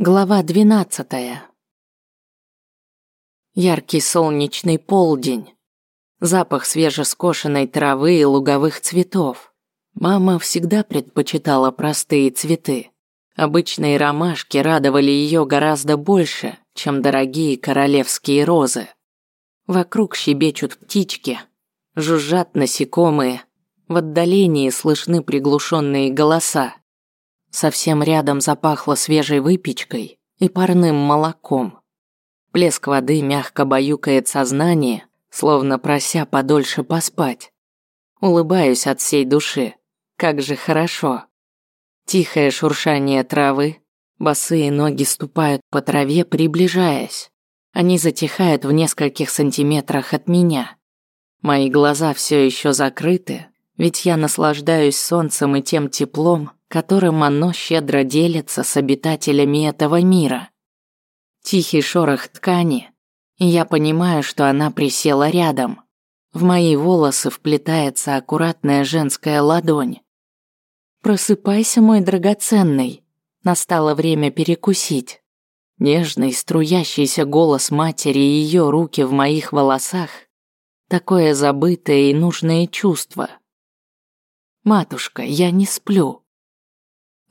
Глава двенадцатая. Яркий солнечный полдень. Запах свежескошенной травы и луговых цветов. Мама всегда предпочитала простые цветы. Обычные ромашки радовали ее гораздо больше, чем дорогие королевские розы. Вокруг щебечут птички, жужжат насекомые, в отдалении слышны приглушенные голоса. Совсем рядом запахло свежей выпечкой и парным молоком. Плеск воды мягко баюкает сознание, словно прося подольше поспать. Улыбаюсь от всей души. Как же хорошо. Тихое шуршание травы, босые ноги ступают по траве, приближаясь. Они затихают в нескольких сантиметрах от меня. Мои глаза все еще закрыты, ведь я наслаждаюсь солнцем и тем теплом, которым оно щедро делится с обитателями этого мира. Тихий шорох ткани, и я понимаю, что она присела рядом. В мои волосы вплетается аккуратная женская ладонь. «Просыпайся, мой драгоценный. Настало время перекусить». Нежный, струящийся голос матери и ее руки в моих волосах. Такое забытое и нужное чувство. «Матушка, я не сплю.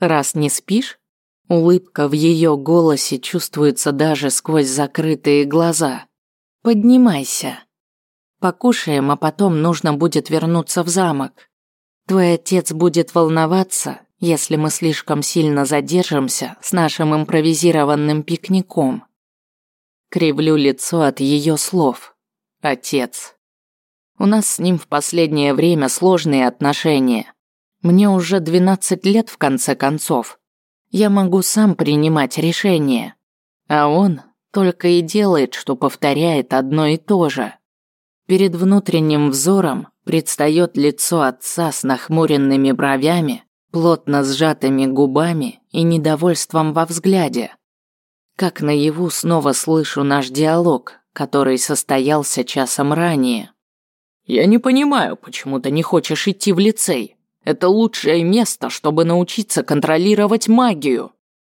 Раз не спишь, улыбка в ее голосе чувствуется даже сквозь закрытые глаза. Поднимайся. Покушаем, а потом нужно будет вернуться в замок. Твой отец будет волноваться, если мы слишком сильно задержимся с нашим импровизированным пикником. Кривлю лицо от ее слов. Отец. У нас с ним в последнее время сложные отношения. Мне уже 12 лет в конце концов. Я могу сам принимать решения. А он только и делает, что повторяет одно и то же. Перед внутренним взором предстает лицо отца с нахмуренными бровями, плотно сжатыми губами и недовольством во взгляде. Как наяву снова слышу наш диалог, который состоялся часом ранее. «Я не понимаю, почему ты не хочешь идти в лицей. Это лучшее место, чтобы научиться контролировать магию!»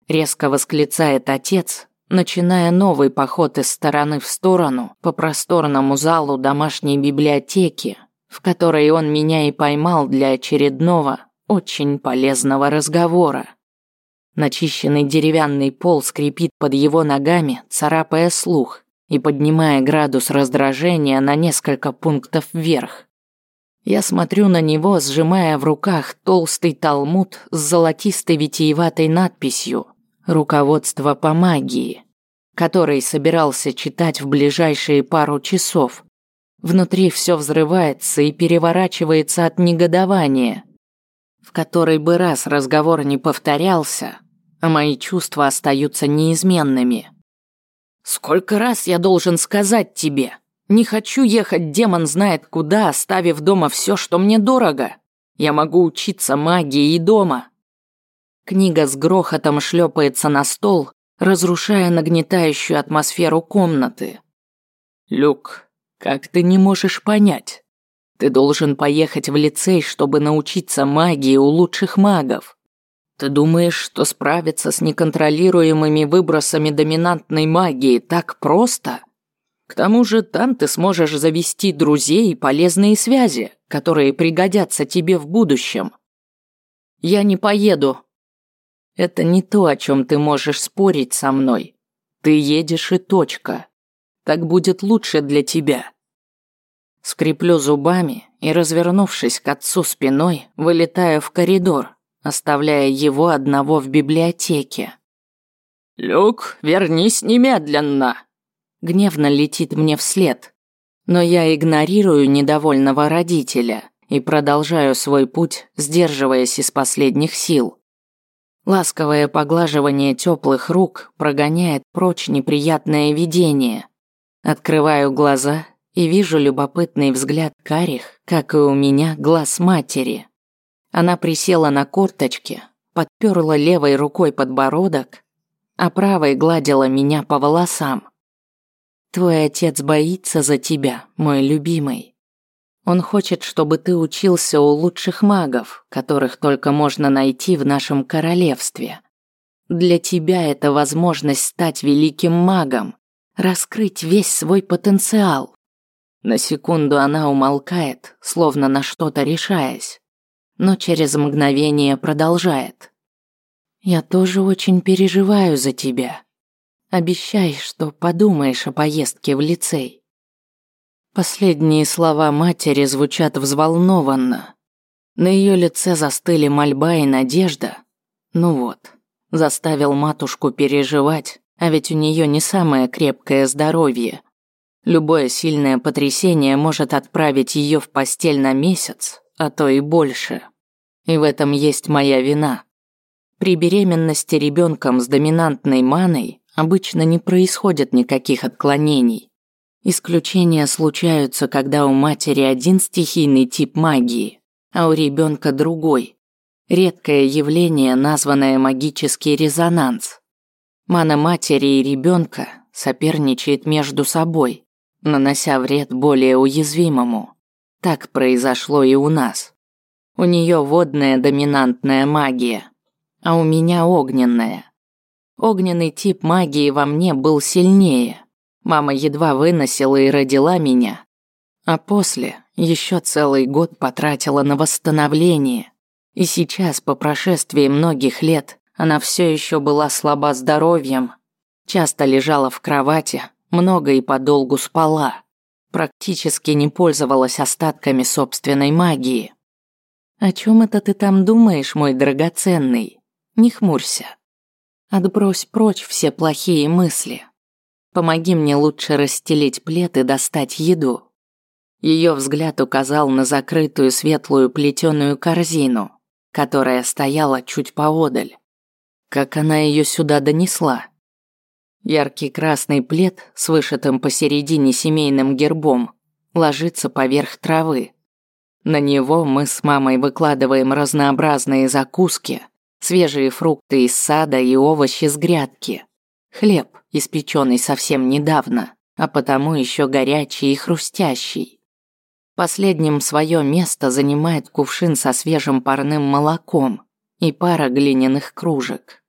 Резко восклицает отец, начиная новый поход из стороны в сторону по просторному залу домашней библиотеки, в которой он меня и поймал для очередного, очень полезного разговора. Начищенный деревянный пол скрипит под его ногами, царапая слух и поднимая градус раздражения на несколько пунктов вверх. Я смотрю на него, сжимая в руках толстый талмуд с золотистой витиеватой надписью «Руководство по магии», который собирался читать в ближайшие пару часов. Внутри все взрывается и переворачивается от негодования. В который бы раз разговор не повторялся, а мои чувства остаются неизменными. «Сколько раз я должен сказать тебе?» Не хочу ехать демон знает куда, оставив дома все, что мне дорого. Я могу учиться магии и дома. Книга с грохотом шлепается на стол, разрушая нагнетающую атмосферу комнаты. Люк, как ты не можешь понять? Ты должен поехать в лицей, чтобы научиться магии у лучших магов. Ты думаешь, что справиться с неконтролируемыми выбросами доминантной магии так просто? К тому же там ты сможешь завести друзей и полезные связи, которые пригодятся тебе в будущем. Я не поеду. Это не то, о чем ты можешь спорить со мной. Ты едешь и точка. Так будет лучше для тебя. Скреплю зубами и, развернувшись к отцу спиной, вылетаю в коридор, оставляя его одного в библиотеке. «Люк, вернись немедленно!» гневно летит мне вслед. Но я игнорирую недовольного родителя и продолжаю свой путь, сдерживаясь из последних сил. Ласковое поглаживание теплых рук прогоняет прочь неприятное видение. Открываю глаза и вижу любопытный взгляд карих, как и у меня глаз матери. Она присела на корточки, подперла левой рукой подбородок, а правой гладила меня по волосам. Твой отец боится за тебя, мой любимый. Он хочет, чтобы ты учился у лучших магов, которых только можно найти в нашем королевстве. Для тебя это возможность стать великим магом, раскрыть весь свой потенциал. На секунду она умолкает, словно на что-то решаясь, но через мгновение продолжает. Я тоже очень переживаю за тебя. Обещай, что подумаешь о поездке в лицей. Последние слова матери звучат взволнованно. На ее лице застыли мольба и надежда. Ну вот, заставил матушку переживать, а ведь у нее не самое крепкое здоровье. Любое сильное потрясение может отправить ее в постель на месяц, а то и больше. И в этом есть моя вина. При беременности ребенком с доминантной маной обычно не происходит никаких отклонений. Исключения случаются, когда у матери один стихийный тип магии, а у ребенка другой. Редкое явление, названное магический резонанс. Мана матери и ребенка соперничает между собой, нанося вред более уязвимому. Так произошло и у нас. У нее водная доминантная магия, а у меня огненная. Огненный тип магии во мне был сильнее. Мама едва выносила и родила меня. А после еще целый год потратила на восстановление. И сейчас, по прошествии многих лет, она все еще была слаба здоровьем, часто лежала в кровати, много и подолгу спала, практически не пользовалась остатками собственной магии. «О чем это ты там думаешь, мой драгоценный? Не хмурься. Отбрось прочь все плохие мысли. Помоги мне лучше расстелить плед и достать еду». Ее взгляд указал на закрытую светлую плетеную корзину, которая стояла чуть поодаль. Как она ее сюда донесла? Яркий красный плед с вышитым посередине семейным гербом ложится поверх травы. На него мы с мамой выкладываем разнообразные закуски, свежие фрукты из сада и овощи с грядки. Хлеб, испеченный совсем недавно, а потому еще горячий и хрустящий. Последним свое место занимает кувшин со свежим парным молоком и пара глиняных кружек.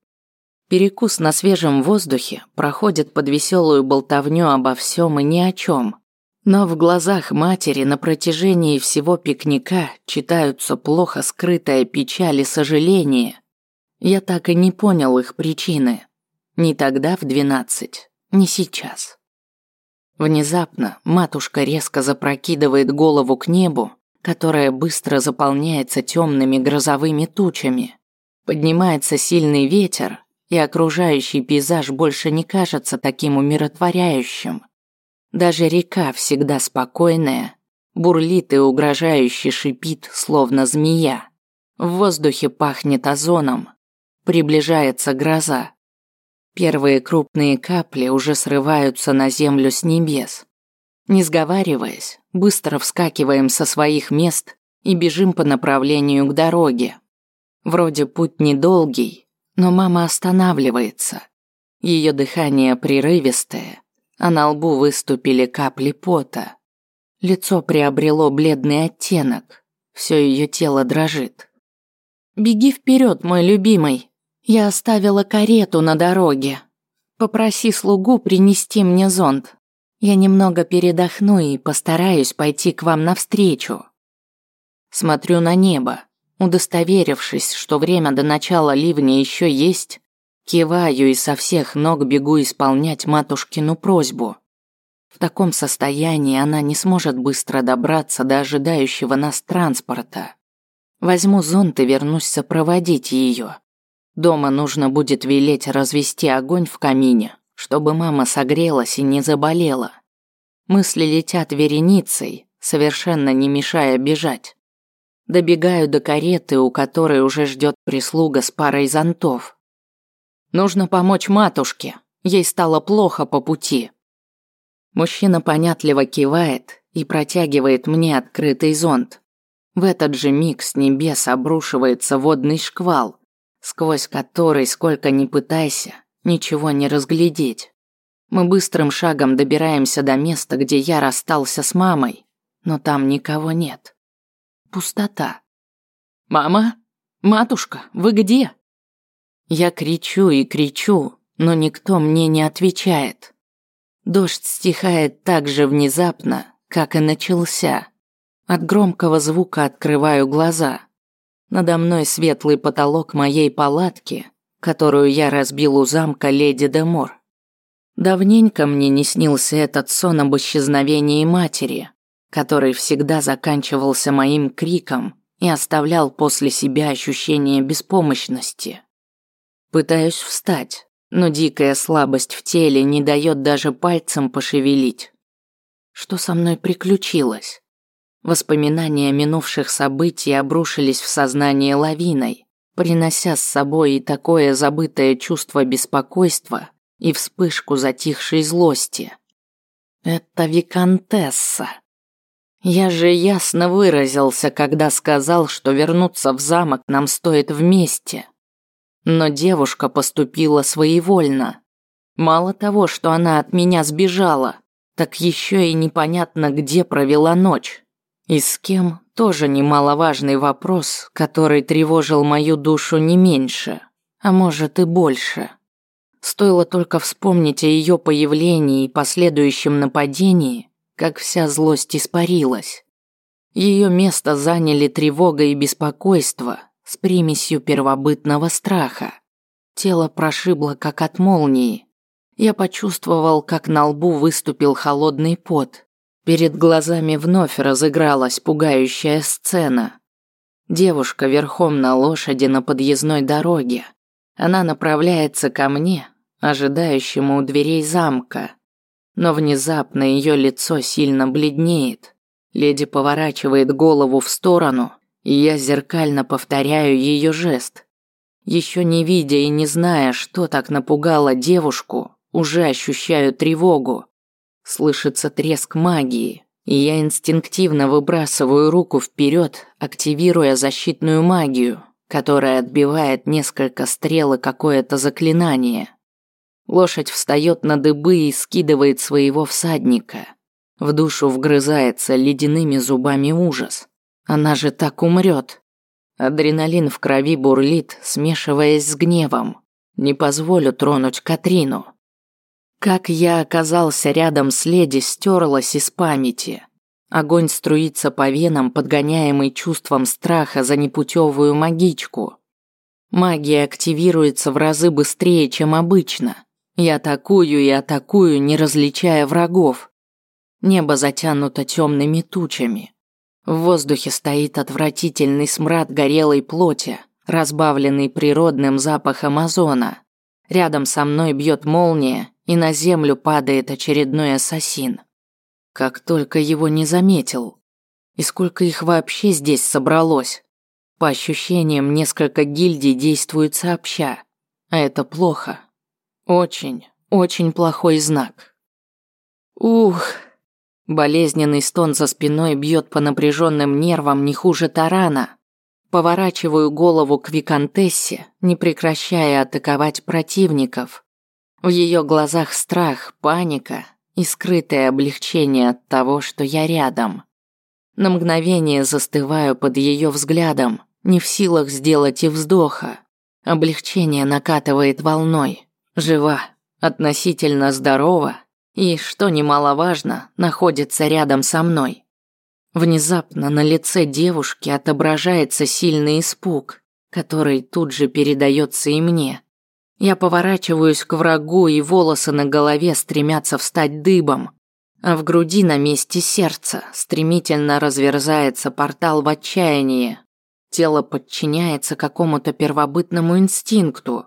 Перекус на свежем воздухе проходит под веселую болтовню обо всем и ни о чем. Но в глазах матери на протяжении всего пикника читаются плохо скрытая печаль и сожаление. Я так и не понял их причины. Ни тогда в двенадцать, ни сейчас. Внезапно матушка резко запрокидывает голову к небу, которое быстро заполняется темными грозовыми тучами. Поднимается сильный ветер, и окружающий пейзаж больше не кажется таким умиротворяющим. Даже река всегда спокойная, бурлит и угрожающе шипит, словно змея. В воздухе пахнет озоном. Приближается гроза. Первые крупные капли уже срываются на землю с небес. Не сговариваясь, быстро вскакиваем со своих мест и бежим по направлению к дороге. Вроде путь недолгий, но мама останавливается. Ее дыхание прерывистое, а на лбу выступили капли пота. Лицо приобрело бледный оттенок, все ее тело дрожит. «Беги вперед, мой любимый. Я оставила карету на дороге. Попроси слугу принести мне зонт. Я немного передохну и постараюсь пойти к вам навстречу». Смотрю на небо. Удостоверившись, что время до начала ливня еще есть, киваю и со всех ног бегу исполнять матушкину просьбу. В таком состоянии она не сможет быстро добраться до ожидающего нас транспорта. Возьму зонт и вернусь сопроводить ее. Дома нужно будет велеть развести огонь в камине, чтобы мама согрелась и не заболела. Мысли летят вереницей, совершенно не мешая бежать. Добегаю до кареты, у которой уже ждет прислуга с парой зонтов. Нужно помочь матушке. Ей стало плохо по пути. Мужчина понятливо кивает и протягивает мне открытый зонт. В этот же миг с небес обрушивается водный шквал, сквозь который, сколько ни пытайся, ничего не разглядеть. Мы быстрым шагом добираемся до места, где я расстался с мамой, но там никого нет. Пустота. «Мама? Матушка, вы где?» Я кричу и кричу, но никто мне не отвечает. Дождь стихает так же внезапно, как и начался. От громкого звука открываю глаза. Надо мной светлый потолок моей палатки, которую я разбил у замка леди де Мор. Давненько мне не снился этот сон об исчезновении матери, который всегда заканчивался моим криком и оставлял после себя ощущение беспомощности. Пытаюсь встать, но дикая слабость в теле не дает даже пальцем пошевелить. Что со мной приключилось? Воспоминания минувших событий обрушились в сознание лавиной, принося с собой и такое забытое чувство беспокойства и вспышку затихшей злости. Это виконтесса. Я же ясно выразился, когда сказал, что вернуться в замок нам стоит вместе. Но девушка поступила своевольно. Мало того, что она от меня сбежала, так еще и непонятно, где провела ночь. И с кем тоже немаловажный вопрос, который тревожил мою душу не меньше, а может и больше. Стоило только вспомнить о ее появлении и последующем нападении, как вся злость испарилась. Ее место заняли тревога и беспокойство с примесью первобытного страха. Тело прошибло как от молнии. Я почувствовал, как на лбу выступил холодный пот, Перед глазами вновь разыгралась пугающая сцена. Девушка верхом на лошади на подъездной дороге. Она направляется ко мне, ожидающему у дверей замка. Но внезапно ее лицо сильно бледнеет. Леди поворачивает голову в сторону, и я зеркально повторяю ее жест. Еще не видя и не зная, что так напугало девушку, уже ощущаю тревогу. Слышится треск магии, и я инстинктивно выбрасываю руку вперед, активируя защитную магию, которая отбивает несколько стрел и какое-то заклинание. Лошадь встает на дыбы и скидывает своего всадника. В душу вгрызается ледяными зубами ужас. Она же так умрет. Адреналин в крови бурлит, смешиваясь с гневом. Не позволю тронуть Катрину. Как я оказался рядом с леди, стерлось из памяти. Огонь струится по венам, подгоняемый чувством страха за непутевую магичку. Магия активируется в разы быстрее, чем обычно. Я атакую и атакую, не различая врагов. Небо затянуто темными тучами. В воздухе стоит отвратительный смрад горелой плоти, разбавленный природным запахом озона. Рядом со мной бьет молния, и на землю падает очередной ассасин. Как только его не заметил. И сколько их вообще здесь собралось? По ощущениям, несколько гильдий действуют сообща. А это плохо. Очень, очень плохой знак. Ух. Болезненный стон за спиной бьет по напряженным нервам не хуже тарана. Поворачиваю голову к виконтессе, не прекращая атаковать противников. В ее глазах страх, паника и скрытое облегчение от того, что я рядом. На мгновение застываю под ее взглядом, не в силах сделать и вздоха. Облегчение накатывает волной. Жива, относительно здорова и, что немаловажно, находится рядом со мной. Внезапно на лице девушки отображается сильный испуг, который тут же передается и мне. Я поворачиваюсь к врагу, и волосы на голове стремятся встать дыбом. А в груди на месте сердца стремительно разверзается портал в отчаянии. Тело подчиняется какому-то первобытному инстинкту.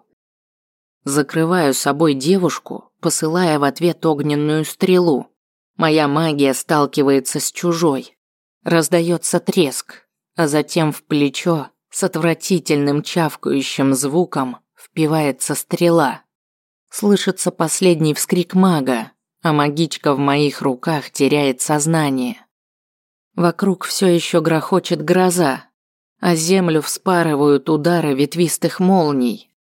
Закрываю собой девушку, посылая в ответ огненную стрелу. Моя магия сталкивается с чужой. Раздается треск, а затем в плечо с отвратительным чавкающим звуком впивается стрела. Слышится последний вскрик мага, а магичка в моих руках теряет сознание. Вокруг все еще грохочет гроза, а землю вспарывают удары ветвистых молний.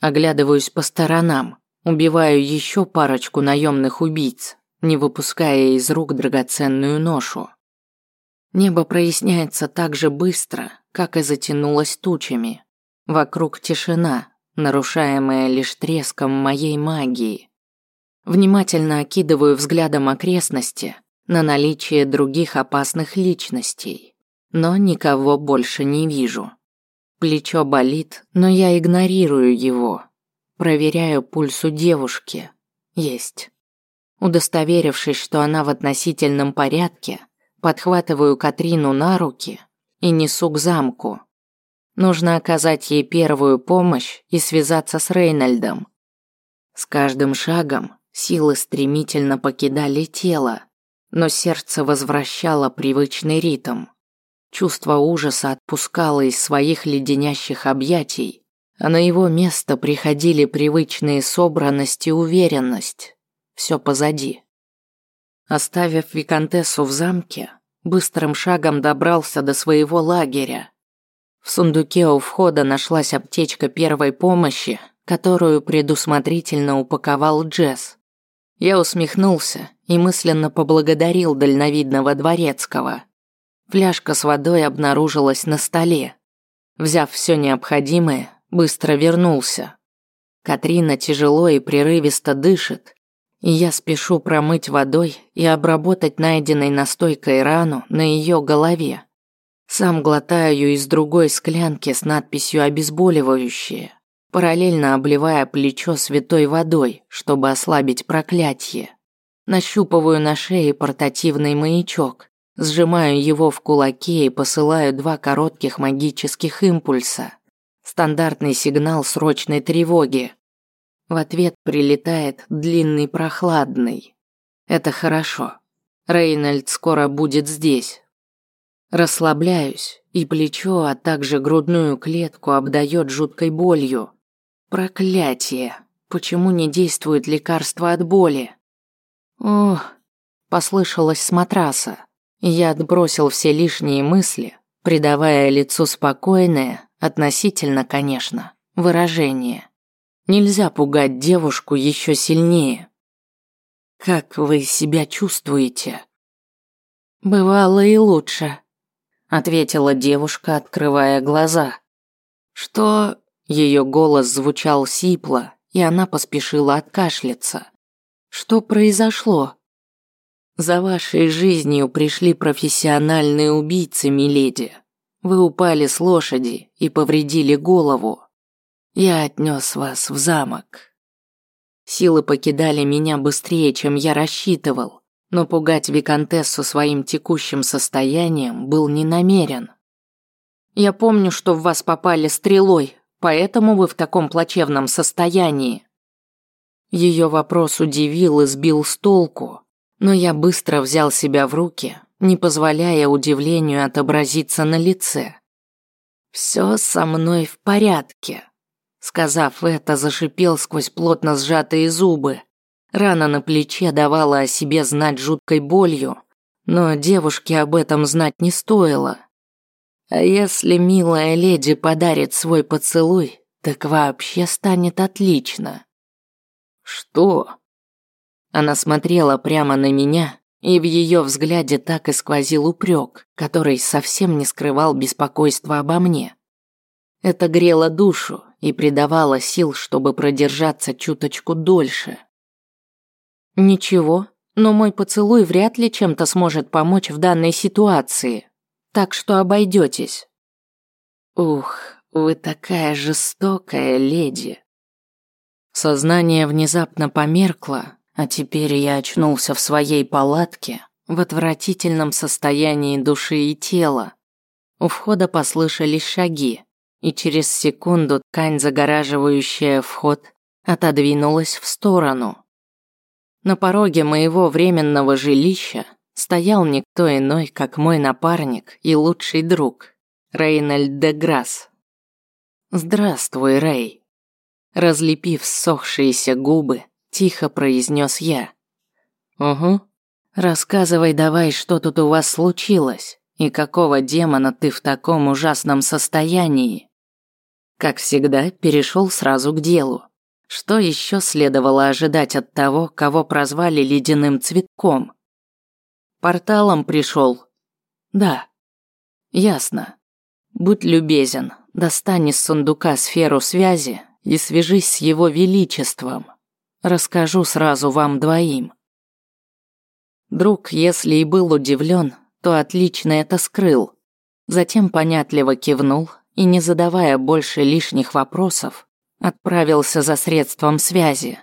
Оглядываюсь по сторонам, убиваю еще парочку наемных убийц, не выпуская из рук драгоценную ношу. Небо проясняется так же быстро, как и затянулось тучами. Вокруг тишина, нарушаемое лишь треском моей магии. Внимательно окидываю взглядом окрестности на наличие других опасных личностей, но никого больше не вижу. Плечо болит, но я игнорирую его. Проверяю пульс у девушки. Есть. Удостоверившись, что она в относительном порядке, подхватываю Катрину на руки и несу к замку. Нужно оказать ей первую помощь и связаться с Рейнольдом. С каждым шагом силы стремительно покидали тело, но сердце возвращало привычный ритм. Чувство ужаса отпускало из своих леденящих объятий, а на его место приходили привычные собранность и уверенность. Все позади. Оставив виконтессу в замке, быстрым шагом добрался до своего лагеря в сундуке у входа нашлась аптечка первой помощи, которую предусмотрительно упаковал Джесс. Я усмехнулся и мысленно поблагодарил дальновидного дворецкого. Фляжка с водой обнаружилась на столе. Взяв все необходимое, быстро вернулся. Катрина тяжело и прерывисто дышит, и я спешу промыть водой и обработать найденной настойкой рану на ее голове. Сам глотаю из другой склянки с надписью «обезболивающее», параллельно обливая плечо святой водой, чтобы ослабить проклятие. Нащупываю на шее портативный маячок, сжимаю его в кулаке и посылаю два коротких магических импульса. Стандартный сигнал срочной тревоги. В ответ прилетает длинный прохладный. Это хорошо. Рейнольд скоро будет здесь, Расслабляюсь, и плечо, а также грудную клетку обдает жуткой болью. Проклятие! Почему не действует лекарство от боли? Ох, послышалось с матраса. Я отбросил все лишние мысли, придавая лицу спокойное, относительно, конечно, выражение. Нельзя пугать девушку еще сильнее. Как вы себя чувствуете? Бывало и лучше, ответила девушка, открывая глаза. Что? Ее голос звучал сипло, и она поспешила откашляться. Что произошло? За вашей жизнью пришли профессиональные убийцы, миледи. Вы упали с лошади и повредили голову. Я отнес вас в замок. Силы покидали меня быстрее, чем я рассчитывал но пугать виконтессу своим текущим состоянием был не намерен. Я помню, что в вас попали стрелой, поэтому вы в таком плачевном состоянии. Ее вопрос удивил и сбил с толку, но я быстро взял себя в руки, не позволяя удивлению отобразиться на лице. Все со мной в порядке. Сказав это, зашипел сквозь плотно сжатые зубы. Рана на плече давала о себе знать жуткой болью, но девушке об этом знать не стоило. А если милая леди подарит свой поцелуй, так вообще станет отлично. Что? Она смотрела прямо на меня, и в ее взгляде так и сквозил упрек, который совсем не скрывал беспокойства обо мне. Это грело душу и придавало сил, чтобы продержаться чуточку дольше. Ничего, но мой поцелуй вряд ли чем-то сможет помочь в данной ситуации. Так что обойдетесь. Ух, вы такая жестокая леди. Сознание внезапно померкло, а теперь я очнулся в своей палатке в отвратительном состоянии души и тела. У входа послышались шаги, и через секунду ткань, загораживающая вход, отодвинулась в сторону. На пороге моего временного жилища стоял никто иной, как мой напарник и лучший друг, Рейнольд де Грасс. «Здравствуй, Рей!» Разлепив ссохшиеся губы, тихо произнес я. «Угу. Рассказывай давай, что тут у вас случилось, и какого демона ты в таком ужасном состоянии?» Как всегда, перешел сразу к делу. Что еще следовало ожидать от того, кого прозвали ледяным цветком? Порталом пришел. Да. Ясно. Будь любезен, достань из сундука сферу связи и свяжись с его величеством. Расскажу сразу вам двоим. Друг, если и был удивлен, то отлично это скрыл. Затем понятливо кивнул и, не задавая больше лишних вопросов, отправился за средством связи.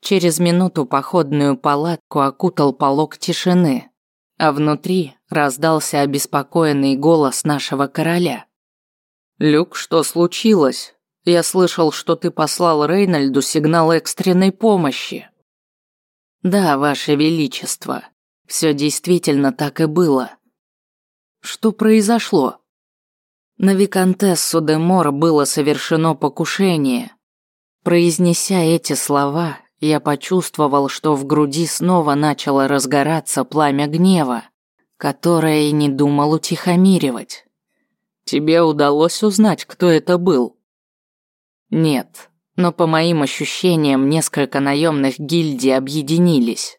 Через минуту походную палатку окутал полог тишины, а внутри раздался обеспокоенный голос нашего короля. «Люк, что случилось? Я слышал, что ты послал Рейнольду сигнал экстренной помощи». «Да, Ваше Величество, все действительно так и было». «Что произошло?» На Викантессу де Мор было совершено покушение. Произнеся эти слова, я почувствовал, что в груди снова начало разгораться пламя гнева, которое и не думал утихомиривать. Тебе удалось узнать, кто это был? Нет, но по моим ощущениям несколько наемных гильдий объединились.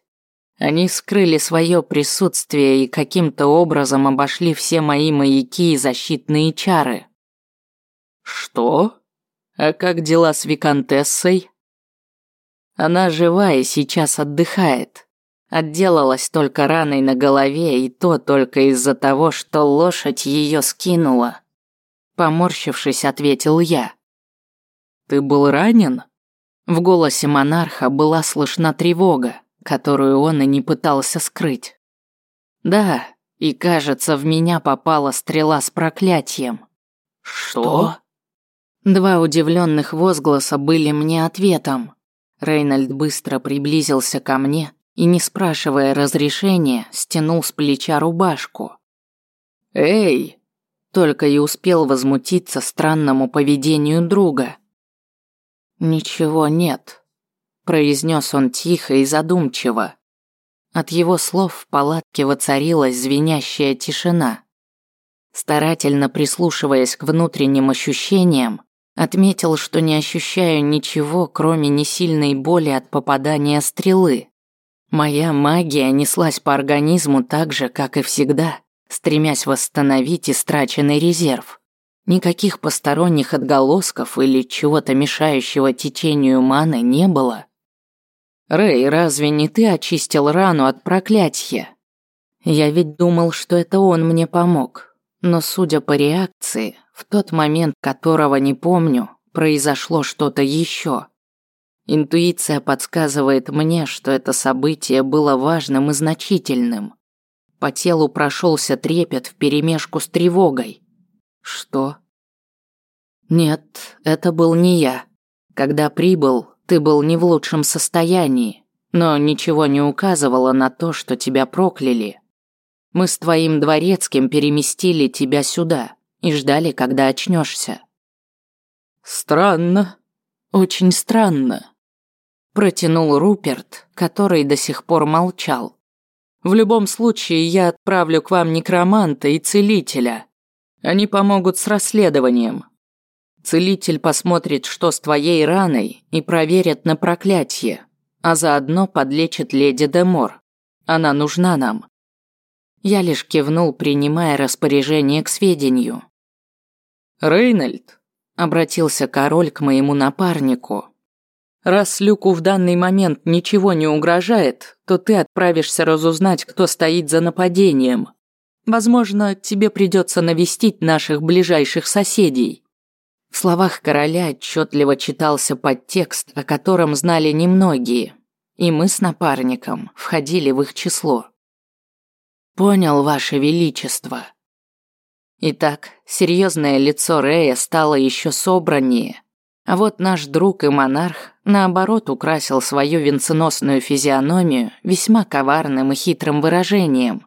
Они скрыли свое присутствие и каким-то образом обошли все мои маяки и защитные чары. Что? А как дела с виконтессой? Она жива и сейчас отдыхает. Отделалась только раной на голове, и то только из-за того, что лошадь ее скинула. Поморщившись, ответил я. «Ты был ранен?» В голосе монарха была слышна тревога, которую он и не пытался скрыть. «Да, и кажется, в меня попала стрела с проклятием». «Что?» Два удивленных возгласа были мне ответом. Рейнольд быстро приблизился ко мне и, не спрашивая разрешения, стянул с плеча рубашку. «Эй!» Только и успел возмутиться странному поведению друга. «Ничего нет», – произнес он тихо и задумчиво. От его слов в палатке воцарилась звенящая тишина. Старательно прислушиваясь к внутренним ощущениям, Отметил, что не ощущаю ничего, кроме несильной боли от попадания стрелы. Моя магия неслась по организму так же, как и всегда, стремясь восстановить истраченный резерв. Никаких посторонних отголосков или чего-то мешающего течению маны не было. «Рэй, разве не ты очистил рану от проклятия?» Я ведь думал, что это он мне помог. Но судя по реакции, в тот момент, которого не помню, произошло что-то еще. Интуиция подсказывает мне, что это событие было важным и значительным. По телу прошелся трепет вперемешку с тревогой. Что? Нет, это был не я. Когда прибыл, ты был не в лучшем состоянии, но ничего не указывало на то, что тебя прокляли. Мы с твоим дворецким переместили тебя сюда и ждали, когда очнешься. Странно, очень странно, протянул Руперт, который до сих пор молчал. В любом случае, я отправлю к вам некроманта и целителя. Они помогут с расследованием. Целитель посмотрит, что с твоей раной, и проверит на проклятие, а заодно подлечит леди Демор. Она нужна нам. Я лишь кивнул, принимая распоряжение к сведению. «Рейнольд», — обратился король к моему напарнику, «раз Люку в данный момент ничего не угрожает, то ты отправишься разузнать, кто стоит за нападением. Возможно, тебе придется навестить наших ближайших соседей». В словах короля отчетливо читался подтекст, о котором знали немногие, и мы с напарником входили в их число. Понял, ваше величество. Итак, серьезное лицо Рея стало еще собраннее, а вот наш друг и монарх, наоборот, украсил свою венценосную физиономию весьма коварным и хитрым выражением.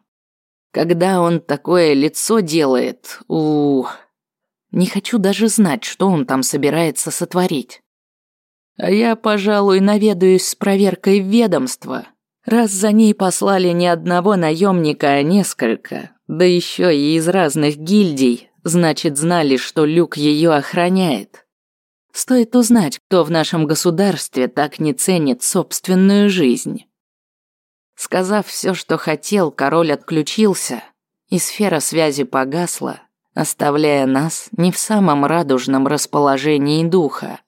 Когда он такое лицо делает, у, не хочу даже знать, что он там собирается сотворить. А я, пожалуй, наведаюсь с проверкой в ведомство, Раз за ней послали не одного наемника, а несколько, да еще и из разных гильдий, значит знали, что Люк ее охраняет. Стоит узнать, кто в нашем государстве так не ценит собственную жизнь. Сказав все, что хотел, король отключился, и сфера связи погасла, оставляя нас не в самом радужном расположении духа.